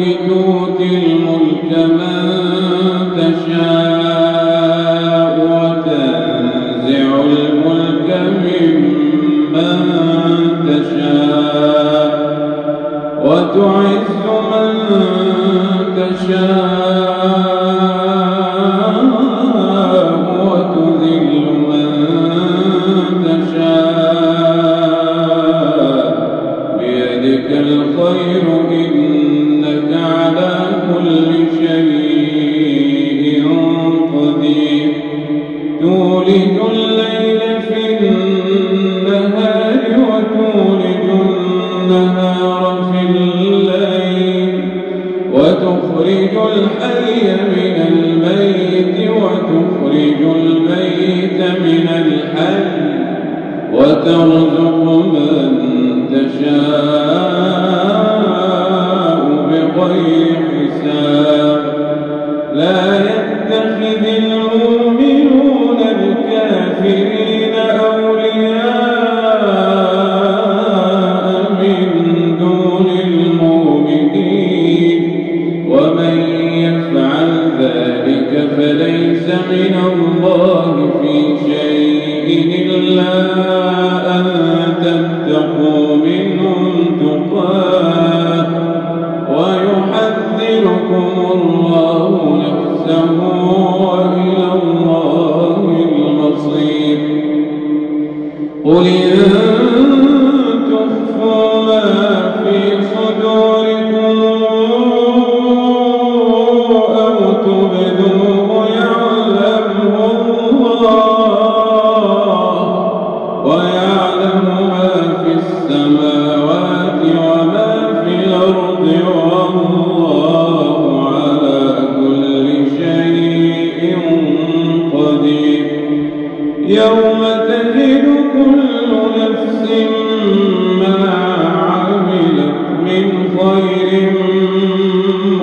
لوط وتخرج الحي من الميت وتخرج الميت من الحي وترزق من تشاء بغير حساب. لا يكون من الله في شيء إلا أن منهم تقاه ويحذركم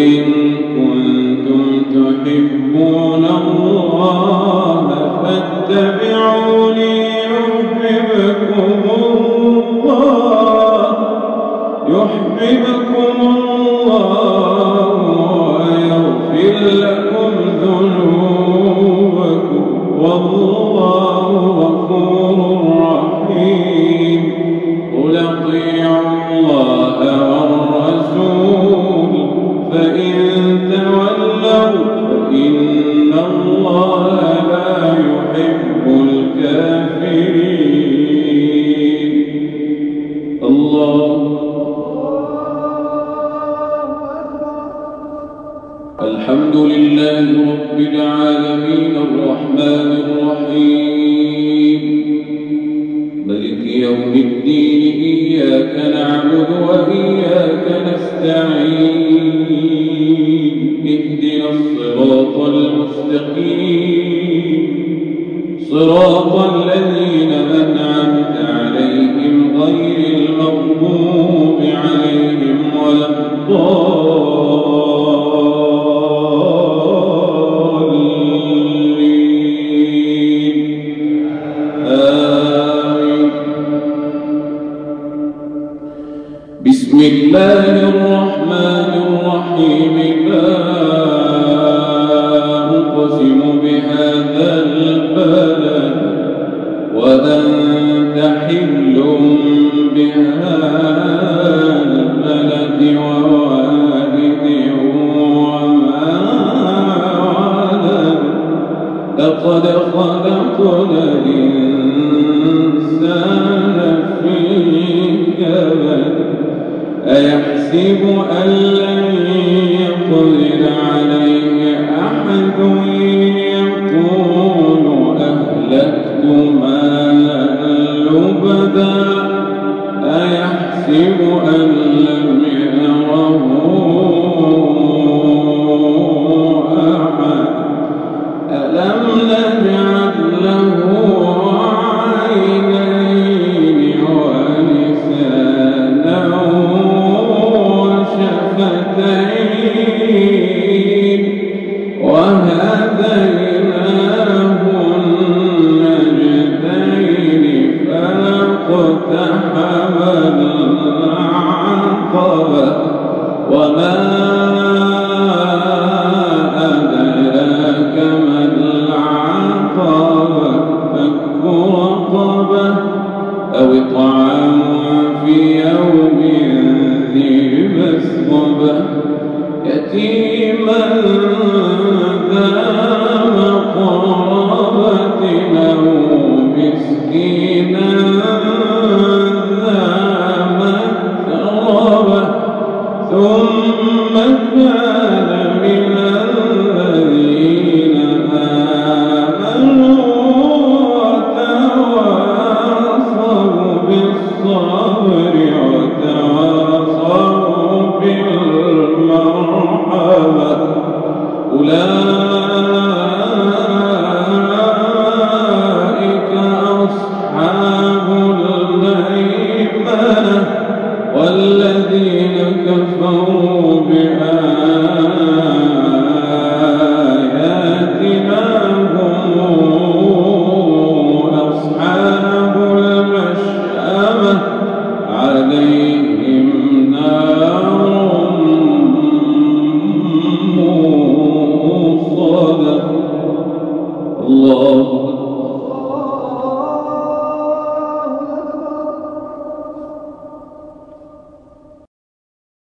إن كنتم تحبون الله فاتبعوني يحببكم الله. يحببكم الله. الدين إياك نعبد وإياك الله الرحمن الرحيم لا أقسم بهذا البلد وأنت حل بهذا أيحسب أن لن العقبة وما أدراك ما العقبة فك رقبة أو إطعام في يوم ذي مسغبة. يتيما ذا ثم كان